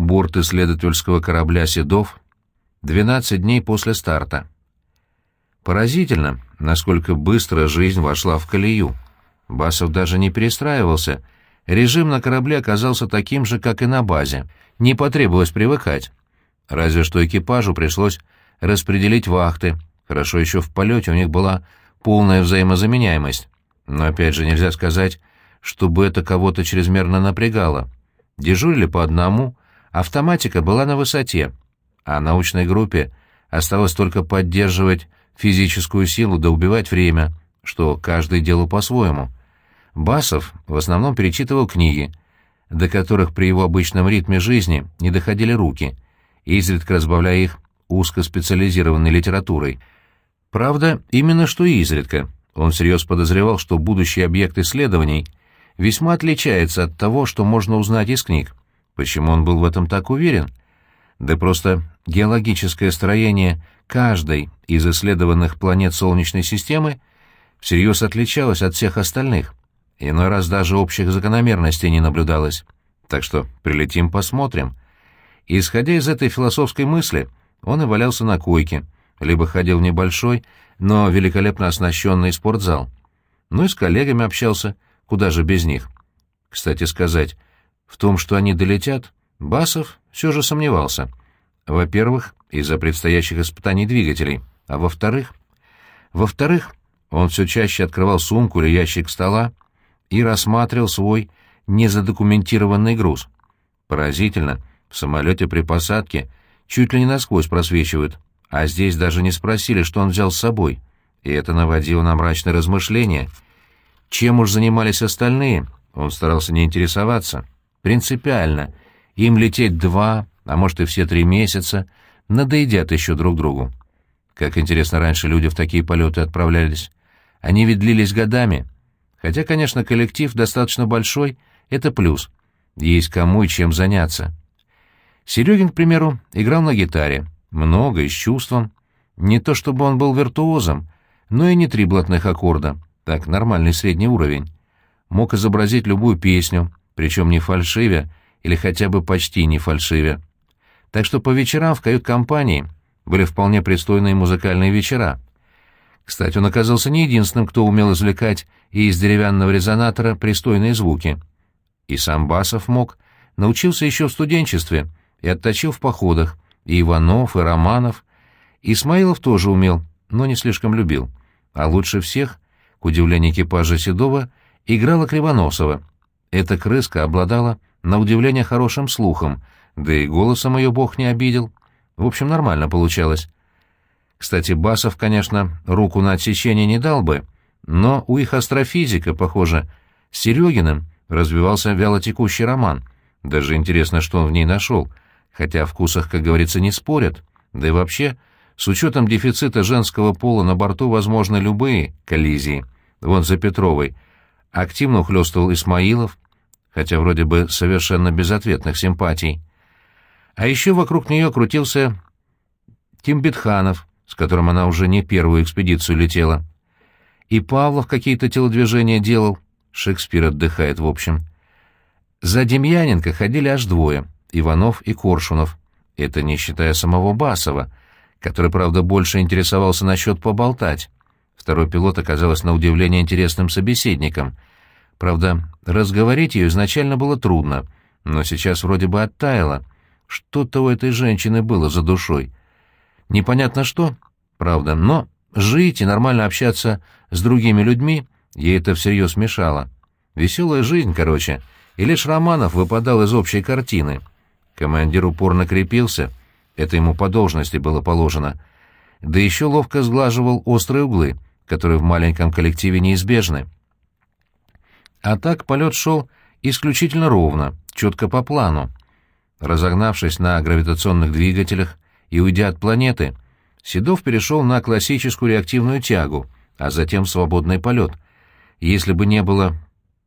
борт исследовательского корабля «Седов» 12 дней после старта. Поразительно, насколько быстро жизнь вошла в колею. Басов даже не перестраивался. Режим на корабле оказался таким же, как и на базе. Не потребовалось привыкать. Разве что экипажу пришлось распределить вахты. Хорошо еще в полете у них была полная взаимозаменяемость. Но опять же нельзя сказать, чтобы это кого-то чрезмерно напрягало. Дежурили по одному, автоматика была на высоте, а научной группе осталось только поддерживать физическую силу да убивать время, что каждый делал по-своему. Басов в основном перечитывал книги, до которых при его обычном ритме жизни не доходили руки, изредка разбавляя их узкоспециализированной литературой. Правда, именно что изредка. Он всерьез подозревал, что будущий объект исследований весьма отличается от того, что можно узнать из книг. Почему он был в этом так уверен? Да просто геологическое строение каждой из исследованных планет Солнечной системы всерьез отличалось от всех остальных. Иной раз даже общих закономерностей не наблюдалось. Так что прилетим посмотрим. исходя из этой философской мысли, он и валялся на койке, либо ходил в небольшой, но великолепно оснащенный спортзал. Ну и с коллегами общался, куда же без них. Кстати сказать, в том, что они долетят, Басов все же сомневался. Во-первых, из-за предстоящих испытаний двигателей, а во-вторых... Во-вторых, он все чаще открывал сумку или ящик стола и рассматривал свой незадокументированный груз. Поразительно, в самолете при посадке чуть ли не насквозь просвечивают, а здесь даже не спросили, что он взял с собой. И это наводило на мрачное размышление. Чем уж занимались остальные, он старался не интересоваться. Принципиально. Им лететь два, а может и все три месяца, надоедят еще друг другу. Как интересно, раньше люди в такие полеты отправлялись. Они ведь длились годами. Хотя, конечно, коллектив достаточно большой, это плюс. Есть кому и чем заняться. Серегин, к примеру, играл на гитаре. Много и с чувством. Не то чтобы он был виртуозом, но и не три блатных аккорда. Так, нормальный средний уровень. Мог изобразить любую песню, причем не фальшивя, или хотя бы почти не фальшивя. Так что по вечерам в кают-компании были вполне пристойные музыкальные вечера. Кстати, он оказался не единственным, кто умел извлекать из деревянного резонатора пристойные звуки. И сам Басов мог, научился еще в студенчестве и отточил в походах, и Иванов, и Романов. Исмаилов тоже умел, но не слишком любил. А лучше всех, к удивлению экипажа Седова, играла Кривоносова. Эта крыска обладала, на удивление, хорошим слухом, да и голосом ее бог не обидел. В общем, нормально получалось. Кстати, Басов, конечно, руку на отсечение не дал бы, но у их астрофизика, похоже, с Серегиным развивался вялотекущий роман. Даже интересно, что он в ней нашел — хотя о вкусах, как говорится, не спорят. Да и вообще, с учетом дефицита женского пола на борту возможны любые коллизии. Вон за Петровой активно ухлёстывал Исмаилов, хотя вроде бы совершенно безответных симпатий. А еще вокруг нее крутился Тимбетханов, с которым она уже не первую экспедицию летела. И Павлов какие-то телодвижения делал. Шекспир отдыхает, в общем. За Демьяненко ходили аж двое — Иванов и Коршунов. Это не считая самого Басова, который, правда, больше интересовался насчет поболтать. Второй пилот оказалась на удивление интересным собеседником. Правда, разговорить ее изначально было трудно, но сейчас вроде бы оттаяло. Что-то у этой женщины было за душой. Непонятно что, правда, но жить и нормально общаться с другими людьми ей это всерьез мешало. Веселая жизнь, короче, и лишь Романов выпадал из общей картины — Командир упорно крепился, это ему по должности было положено, да еще ловко сглаживал острые углы, которые в маленьком коллективе неизбежны. А так полет шел исключительно ровно, четко по плану. Разогнавшись на гравитационных двигателях и уйдя от планеты, Седов перешел на классическую реактивную тягу, а затем свободный полет. Если бы не было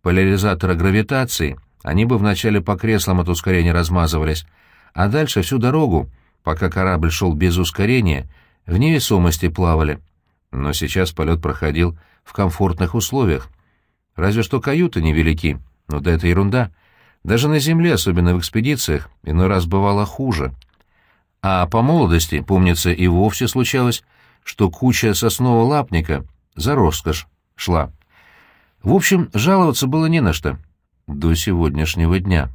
поляризатора гравитации — они бы вначале по креслам от ускорения размазывались, а дальше всю дорогу, пока корабль шел без ускорения, в невесомости плавали. Но сейчас полет проходил в комфортных условиях. Разве что каюты невелики, но да это ерунда. Даже на земле, особенно в экспедициях, иной раз бывало хуже. А по молодости, помнится, и вовсе случалось, что куча соснового лапника за роскошь шла. В общем, жаловаться было не на что. До сегодняшнего дня.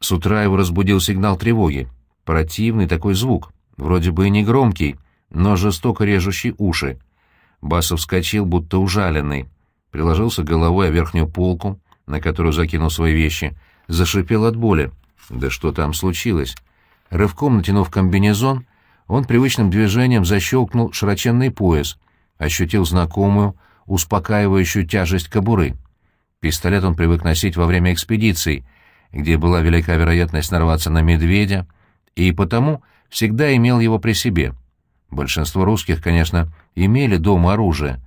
С утра его разбудил сигнал тревоги. Противный такой звук, вроде бы и не громкий, но жестоко режущий уши. Басов вскочил, будто ужаленный. Приложился головой о верхнюю полку, на которую закинул свои вещи, зашипел от боли. Да что там случилось? Рывком натянув комбинезон, он привычным движением защелкнул широченный пояс, ощутил знакомую, успокаивающую тяжесть кобуры. Пистолет он привык носить во время экспедиций, где была велика вероятность нарваться на медведя, и потому всегда имел его при себе. Большинство русских, конечно, имели дома оружие.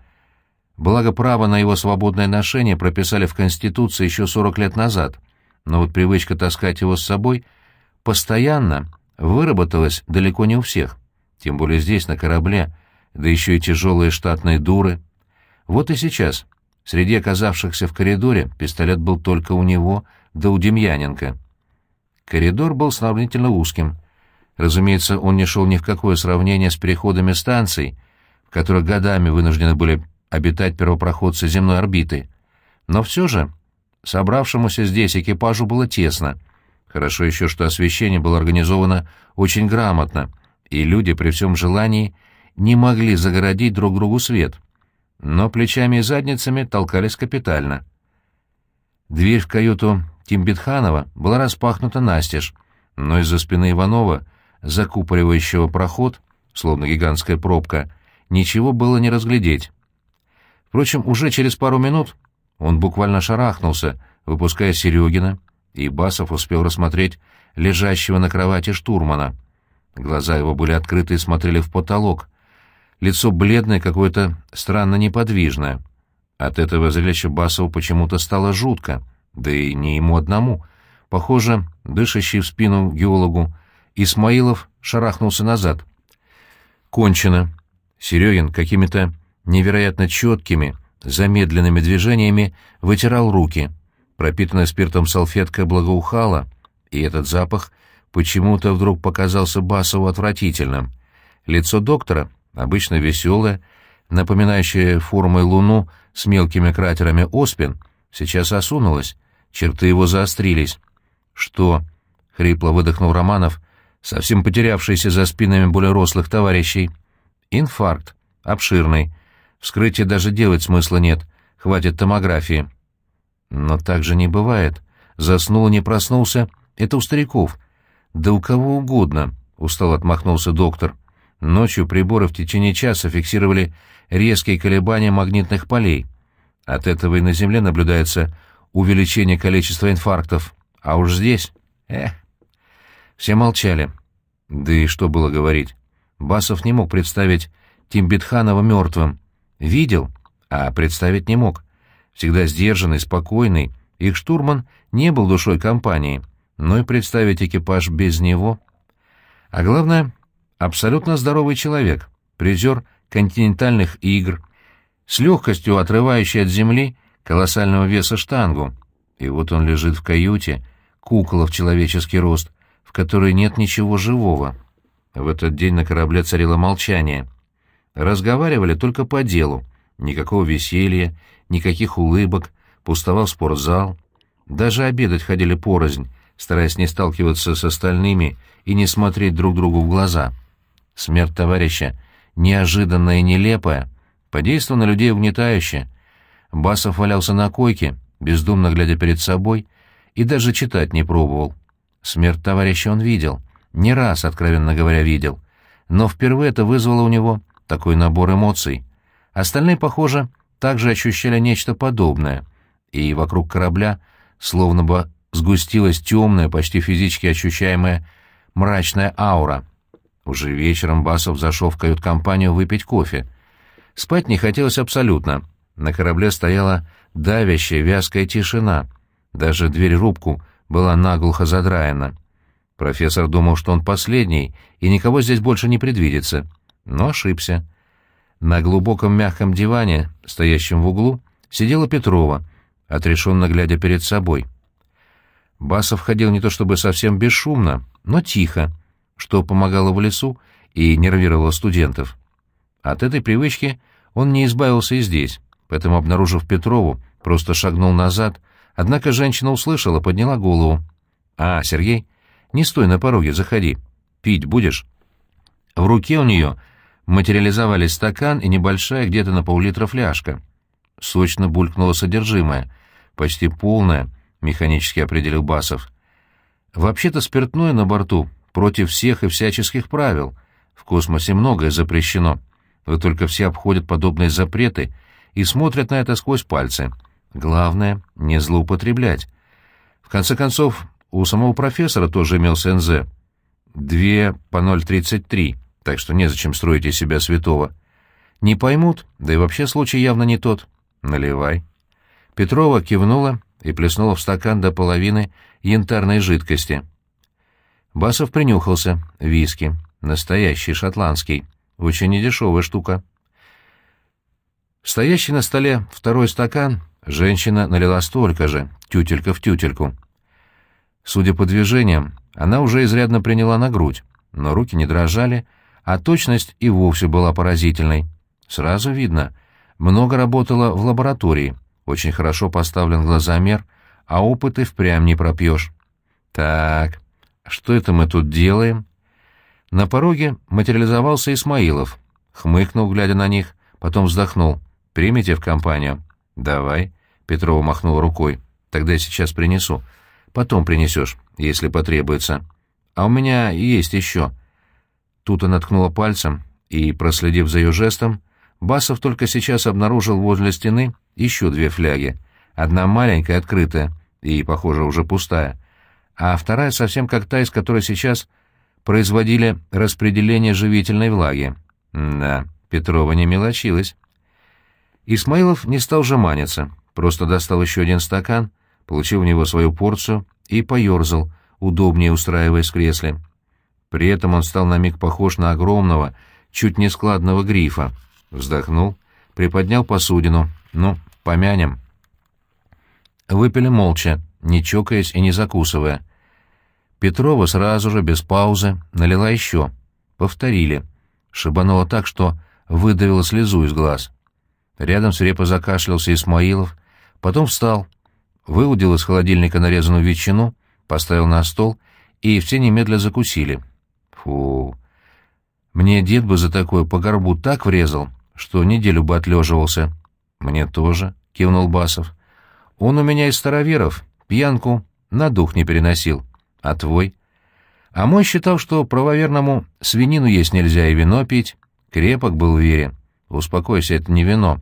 Благо, право на его свободное ношение прописали в Конституции еще 40 лет назад, но вот привычка таскать его с собой постоянно выработалась далеко не у всех, тем более здесь, на корабле, да еще и тяжелые штатные дуры. Вот и сейчас, среди оказавшихся в коридоре, пистолет был только у него, да у Демьяненко. Коридор был сравнительно узким. Разумеется, он не шел ни в какое сравнение с переходами станций, в которых годами вынуждены были обитать первопроходцы земной орбиты. Но все же собравшемуся здесь экипажу было тесно. Хорошо еще, что освещение было организовано очень грамотно, и люди при всем желании не могли загородить друг другу свет, но плечами и задницами толкались капитально. Дверь в каюту Тимбетханова была распахнута настежь, но из-за спины Иванова, закупоривающего проход, словно гигантская пробка, ничего было не разглядеть. Впрочем, уже через пару минут он буквально шарахнулся, выпуская Серегина, и Басов успел рассмотреть лежащего на кровати штурмана. Глаза его были открыты и смотрели в потолок. Лицо бледное, какое-то странно неподвижное. От этого зрелища Басову почему-то стало жутко — да и не ему одному. Похоже, дышащий в спину геологу, Исмаилов шарахнулся назад. Кончено. Серегин какими-то невероятно четкими, замедленными движениями вытирал руки. Пропитанная спиртом салфетка благоухала, и этот запах почему-то вдруг показался Басову отвратительным. Лицо доктора, обычно веселое, напоминающее формой луну с мелкими кратерами оспин, сейчас осунулось, черты его заострились. «Что?» — хрипло выдохнул Романов, совсем потерявшийся за спинами более рослых товарищей. «Инфаркт. Обширный. Вскрытие даже делать смысла нет. Хватит томографии». «Но так же не бывает. Заснул и не проснулся. Это у стариков. Да у кого угодно», — устал отмахнулся доктор. Ночью приборы в течение часа фиксировали резкие колебания магнитных полей. От этого и на Земле наблюдается увеличение количества инфарктов. А уж здесь... Эх... Все молчали. Да и что было говорить? Басов не мог представить Тимбетханова мертвым. Видел, а представить не мог. Всегда сдержанный, спокойный, их штурман не был душой компании, но и представить экипаж без него... А главное, абсолютно здоровый человек, призер континентальных игр, с легкостью отрывающий от земли колоссального веса штангу. И вот он лежит в каюте, кукола в человеческий рост, в которой нет ничего живого. В этот день на корабле царило молчание. Разговаривали только по делу. Никакого веселья, никаких улыбок, пустовал спортзал. Даже обедать ходили порознь, стараясь не сталкиваться с остальными и не смотреть друг другу в глаза. Смерть товарища, неожиданная и нелепая, подействовала на людей угнетающе — Басов валялся на койке, бездумно глядя перед собой, и даже читать не пробовал. Смерть товарища он видел, не раз, откровенно говоря, видел, но впервые это вызвало у него такой набор эмоций. Остальные, похоже, также ощущали нечто подобное, и вокруг корабля словно бы сгустилась темная, почти физически ощущаемая мрачная аура. Уже вечером Басов зашел в кают-компанию выпить кофе. Спать не хотелось абсолютно, на корабле стояла давящая вязкая тишина. Даже дверь-рубку была наглухо задраена. Профессор думал, что он последний, и никого здесь больше не предвидится. Но ошибся. На глубоком мягком диване, стоящем в углу, сидела Петрова, отрешенно глядя перед собой. Басов ходил не то чтобы совсем бесшумно, но тихо, что помогало в лесу и нервировало студентов. От этой привычки он не избавился и здесь, поэтому, обнаружив Петрову, просто шагнул назад, однако женщина услышала, подняла голову. «А, Сергей, не стой на пороге, заходи. Пить будешь?» В руке у нее материализовались стакан и небольшая где-то на пол-литра фляжка. Сочно булькнуло содержимое, почти полное, механически определил Басов. Вообще-то спиртное на борту против всех и всяческих правил. В космосе многое запрещено. Вот только все обходят подобные запреты и смотрят на это сквозь пальцы. Главное — не злоупотреблять. В конце концов, у самого профессора тоже имелся НЗ. Две по 0,33, так что незачем строить из себя святого. Не поймут, да и вообще случай явно не тот. Наливай. Петрова кивнула и плеснула в стакан до половины янтарной жидкости. Басов принюхался. Виски. Настоящий, шотландский. Очень недешевая штука. Стоящий на столе второй стакан женщина налила столько же, тютелька в тютельку. Судя по движениям, она уже изрядно приняла на грудь, но руки не дрожали, а точность и вовсе была поразительной. Сразу видно, много работала в лаборатории, очень хорошо поставлен глазомер, а опыты впрямь не пропьешь. Так, что это мы тут делаем? На пороге материализовался Исмаилов, хмыкнул, глядя на них, потом вздохнул. «Примите в компанию?» «Давай», — Петрова махнул рукой. «Тогда я сейчас принесу. Потом принесешь, если потребуется. А у меня есть еще». Тут она ткнула пальцем, и, проследив за ее жестом, Басов только сейчас обнаружил возле стены еще две фляги. Одна маленькая, открытая, и, похоже, уже пустая, а вторая совсем как та, из которой сейчас производили распределение живительной влаги. Да, Петрова не мелочилась. Исмаилов не стал жеманиться, просто достал еще один стакан, получил в него свою порцию и поерзал, удобнее устраиваясь в кресле. При этом он стал на миг похож на огромного, чуть не складного грифа. Вздохнул, приподнял посудину. Ну, помянем. Выпили молча, не чокаясь и не закусывая. Петрова сразу же, без паузы, налила еще. Повторили. Шибануло так, что выдавила слезу из глаз. Рядом свирепо закашлялся Исмаилов, потом встал, выудил из холодильника нарезанную ветчину, поставил на стол, и все немедля закусили. Фу! Мне дед бы за такое по горбу так врезал, что неделю бы отлеживался. Мне тоже, — кивнул Басов. Он у меня из староверов, пьянку на дух не переносил. А твой? А мой считал, что правоверному свинину есть нельзя и вино пить. Крепок был в вере. Успокойся, это не вино.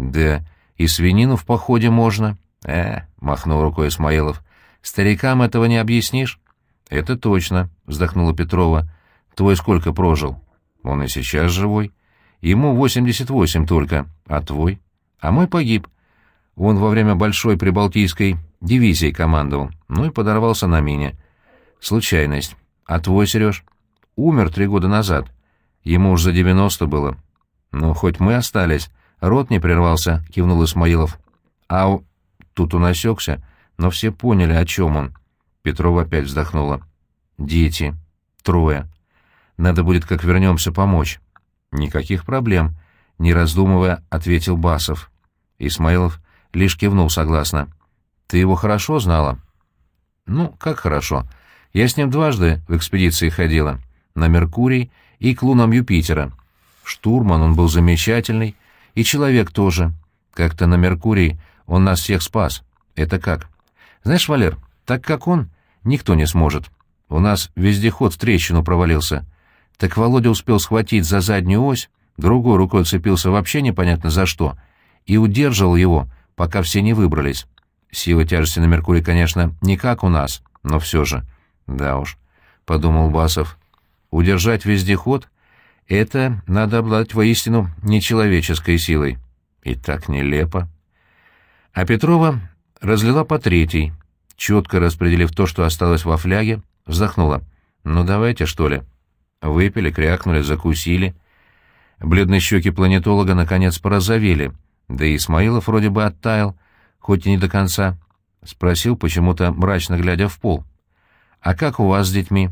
Да, и свинину в походе можно. Э, махнул рукой Исмаилов. Старикам этого не объяснишь? Это точно, вздохнула Петрова. Твой сколько прожил? Он и сейчас живой. Ему 88 только, а твой? А мой погиб. Он во время Большой Прибалтийской дивизии командовал, ну и подорвался на мине. Случайность. А твой, Сереж? Умер три года назад. Ему уж за 90 было. Ну, хоть мы остались. Рот не прервался, кивнул Исмаилов. А у... Тут он осекся, но все поняли, о чем он. Петрова опять вздохнула. Дети. Трое. Надо будет, как вернемся, помочь. Никаких проблем, не раздумывая, ответил Басов. Исмаилов лишь кивнул согласно. Ты его хорошо знала? Ну, как хорошо. Я с ним дважды в экспедиции ходила. На Меркурий и к лунам Юпитера. Штурман он был замечательный, и человек тоже. Как-то на Меркурий он нас всех спас. Это как? Знаешь, Валер, так как он, никто не сможет. У нас вездеход в трещину провалился. Так Володя успел схватить за заднюю ось, другой рукой цепился вообще непонятно за что, и удерживал его, пока все не выбрались. Сила тяжести на Меркурии, конечно, не как у нас, но все же. Да уж, — подумал Басов, — удержать вездеход — это надо обладать воистину нечеловеческой силой. И так нелепо. А Петрова разлила по третьей, четко распределив то, что осталось во фляге, вздохнула. «Ну давайте, что ли?» Выпили, крякнули, закусили. Бледные щеки планетолога наконец порозовели, да и Исмаилов вроде бы оттаял, хоть и не до конца. — спросил, почему-то мрачно глядя в пол. «А как у вас с детьми?»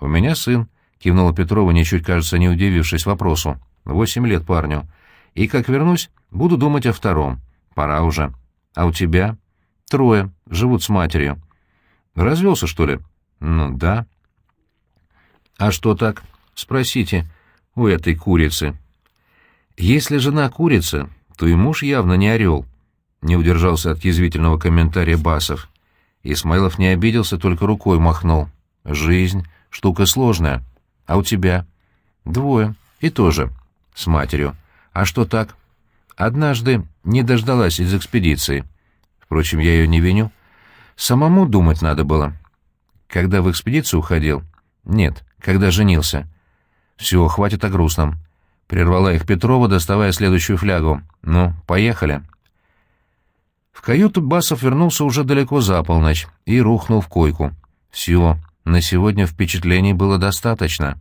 «У меня сын», — кивнула Петрова, ничуть, кажется, не удивившись вопросу. «Восемь лет парню. И как вернусь, буду думать о втором. Пора уже. А у тебя?» «Трое. Живут с матерью». «Развелся, что ли?» «Ну, да». «А что так?» «Спросите у этой курицы». «Если жена курица, то и муж явно не орел», — не удержался от язвительного комментария Басов. Исмайлов не обиделся, только рукой махнул. «Жизнь — штука сложная. А у тебя?» «Двое. И тоже. С матерью. А что так?» «Однажды не дождалась из экспедиции. Впрочем, я ее не виню. Самому думать надо было. Когда в экспедицию уходил? Нет, когда женился. Все, хватит о грустном. Прервала их Петрова, доставая следующую флягу. Ну, поехали. В каюту Басов вернулся уже далеко за полночь и рухнул в койку. Все, на сегодня впечатлений было достаточно.